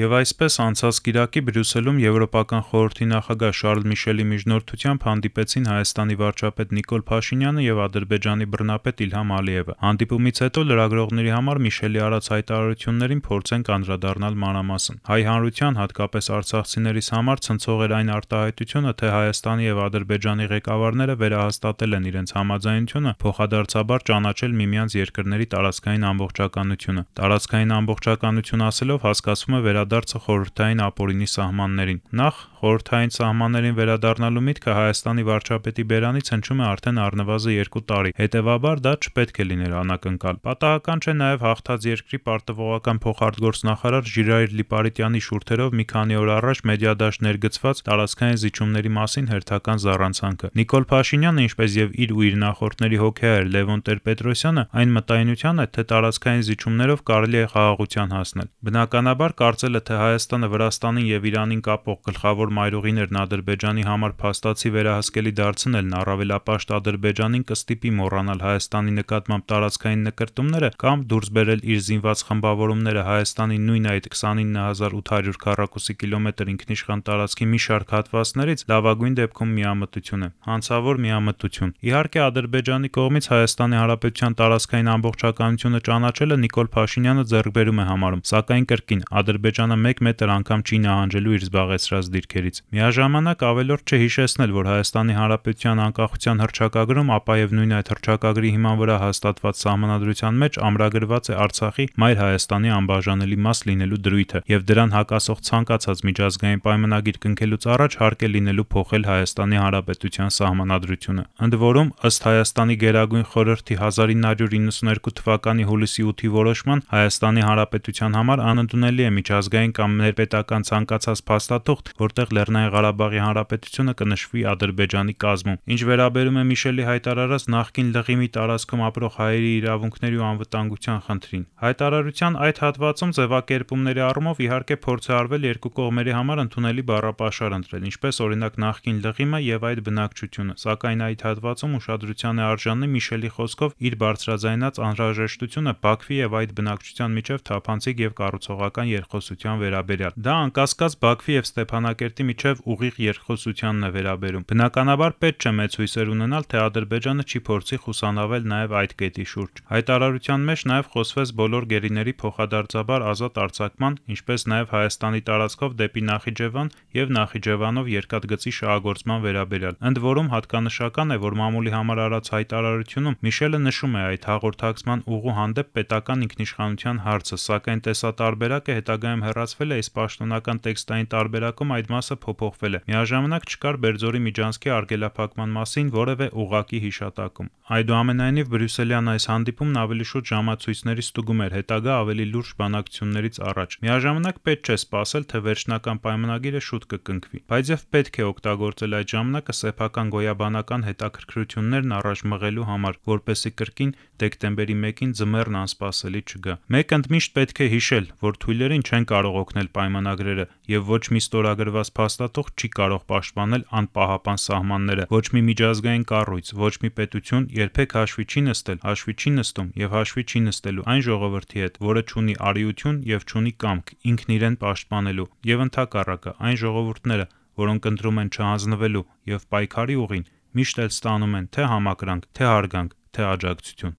Եվ այսպես, անցած կիրակի Բրյուսելում Եվրոպական խորհրդի նախագահ Շարլ Միշելի միջնորդությամբ հանդիպեցին Հայաստանի վարչապետ Նիկոլ Փաշինյանը եւ Ադրբեջանի բռնապետ Իլհամ Ալիևը։ Հանդիպումից հետո լրագրողների համար Միշելի արած հայտարարություններին փորձենք անդրադառնալ մանրամասն։ Հայ հանրության, հատկապես արցախցիներիս համար ցնցող էր այն արտահայտությունը, թե Հայաստանի եւ Ադրբեջանի ղեկավարները վերահաստատել են իրենց համաձայնությունը փոխադարձաբար ճանաչել միմյանց երկրների տարածքային ամբողջականությունը։ Տարածքային ամբողջականություն ասելով հասկացվում է վերադարձը խորհրդային ապօրինի սահմաններին։ Նախ խորհրդային սահմաններին վերադառնալու միտքը Հայաստանի վարչապետի բերանից հնչում է արդեն առնվազն 2 տարի։ Հետևաբար դա չպետք է լիներ անակնկալ։ Պատահական չէ նաև հաղթած երկրի պարտավորական փոխարտգործնախարար Ժիրայր Լիպարիտյանի շուրթերով մի քանի օր առաջ մեդիադաշտ ներգծված տարածքային զիջումների մասին հերթական զառանցանքը։ Նիկոլ Փաշինյանը, ինչպես եւ իր ու իր նախորդների հոգեհայր Լևոն Տեր-Պետրոսյանը, այն մտայնության է, թե տարածքային զիջումներով կարելի է խաղաղության հասնել։ Բնականաբար կարծելը, թե Հայաստանը Վրաստանին եւ Իրանին կապող գլխավոր մայրուղիներն Ադրբեջանի համար փաստացի վերահսկելի դարձնելն առավելապաշտ Ադրբեջանին կստիպի մոռանալ Հայաստանի նկատմամբ տարածքային նկրտումները կամ դուրս բերել իր զինված խմբավորումները Հայաստանի նույն այդ 29800 քառակուսի կիլոմետր ինքնիշխան տարածքի մի շարք հատվածներից լավագույն դեպքում միամտություն է, հանցավոր միամտություն։ Իհարկե Ադրբեջանի կողմից Հայաստանի Հանրապետության տարածքային ամբողջականությունը ճանաչելը Նիկոլ Փաշինյանը ձեռքբերում է համարում, սակայն կրկին Ադրբեջանը 1 մետր անգամ չի նահանջելու իր զբաղեցրած դիրքերից։ Միաժամանակ ավելորդ չէ հիշեցնել, որ Հայաստանի Հանրապետության անկախության հռչակագրում, ապա եւ նույն այդ հռչակագրի հիման վրա հաստատված սահմանադրության մեջ ամրագրված է Արցախի Մայր Հայաստանի անբաժանելի մաս լինելու դրույթը եւ դրան հակասող ցանկացած միջազգային պայմանագիր կնքելուց առաջ հարկ է լինելու փոխել Հայաստանի Հանրապետության սահմանադրությունը։ Ընդ որում, ըստ Հայաստանի Գերագույն խորհրդի 1992 թվականի հուլիսի 8-ի որոշման Հայաստանի Հանրապետության համար անընդունելի է միջազգային կամ ներպետական ցանկացած փաստաթուղթ, որտեղ Լեռնային Ղարաբաղի Հանրապետությունը կնշվի Ադրբեջանի կազմում։ Ինչ վերաբերում է Միշելի հայտարարած նախկին լղիմի տարածքում ապրող հայերի իրավունքների ու անվտանգության խնդրին, հայտարարության այդ հատվածում ձևակերպումների առումով իհարկե փորձ է արվել երկու կողմերի համար ընդունելի բառապաշար ընտրել, ինչպես օրինակ նախկին լղիմը եւ այդ բնակչությունը, սակայն այդ հատվածում ուշադրության է արժանի Միշելի խոսքով իր բարձրաձայնած անհրաժեշտությունը Բաքվի եւ այդ բնակչության միջև թափանցիկ եւ կառուցողական երկխոսության վերաբերյալ։ Դա անկասկած Բաքվի եւ Ստեփանակերտի միջև ուղիղ երկխոսությանն է վերաբերում։ Բնականաբար պետք չէ մեծ հույսեր ունենալ, թե Ադրբեջանը չի փորձի խուսանավել նաեւ այդ կետի շուրջ։ Հայտարարության մեջ նաեւ խոսվեց բոլոր գերիների փոխադարձաբար ազատ արձակման, ինչպես նաեւ Հայաստանի տարածքով դեպի Նախիջևան եւ Նախիջևանով երկաթգծի շահագործման վերաբերյալ։ Ընդ որում հատկանշական է, որ մամուլի համար արած հայտարարությունում Միշելը նշում է այդ հաղորդակցման ուղու հանդեպ պետական ինքնիշխանության հարցը, սակայն տեսատարբերակը հետագայում հեռացվել է, իսկ պաշտոնական տեքստային տարբերակում այդ մասը փոփոխվել է։ Միաժամանակ չկար Բերձորի Միջանցքի արգելափակման մասին որևէ ուղղակի հիշատակում։ Այնուամենայնիվ Բրյուսելյան այս հանդիպումն ավելի շուտ ժամացույցների ստուգում էր հետագա ավելի լուրջ բանակցություններից առաջ։ Միաժամանակ պետք չէ սպասել, թե վերջնական պայմանագիրը շուտ կկնքվի, բայց եւ պետք է օգտագործել այդ ժամանակը սեփական գոյաբանական հետաքրքրություններն առաջ մղելու համար, որպեսզի կրկին դեկտեմբերի 1-ին ձմեռն անսպասելի չգա։ Մեկ ընդմիշտ պետք է հիշել, որ թույլերին չեն կարող օգնել պայմանագրերը եւ ոչ մի ստորագրված փաստաթուղթ չի կարող պաշտպանել անպահապան սահմանները։ Ոչ մի միջազգային կառույց, ոչ մի պետություն երբեք հաշվի չի նստել, հաշվի չի նստում եւ հաշվի չի նստելու այն ժողովրդի հետ, որը չունի արիություն եւ չունի կամք ինքն իրեն պաշտպանելու եւ ընդհակառակը այն ժողովուրդները, որոնք ընտրում են չհանձնվելու եւ պայքարի ուղին, միշտ էլ ստանում են թե համակրանք, թե հարգանք, թե աջակցություն։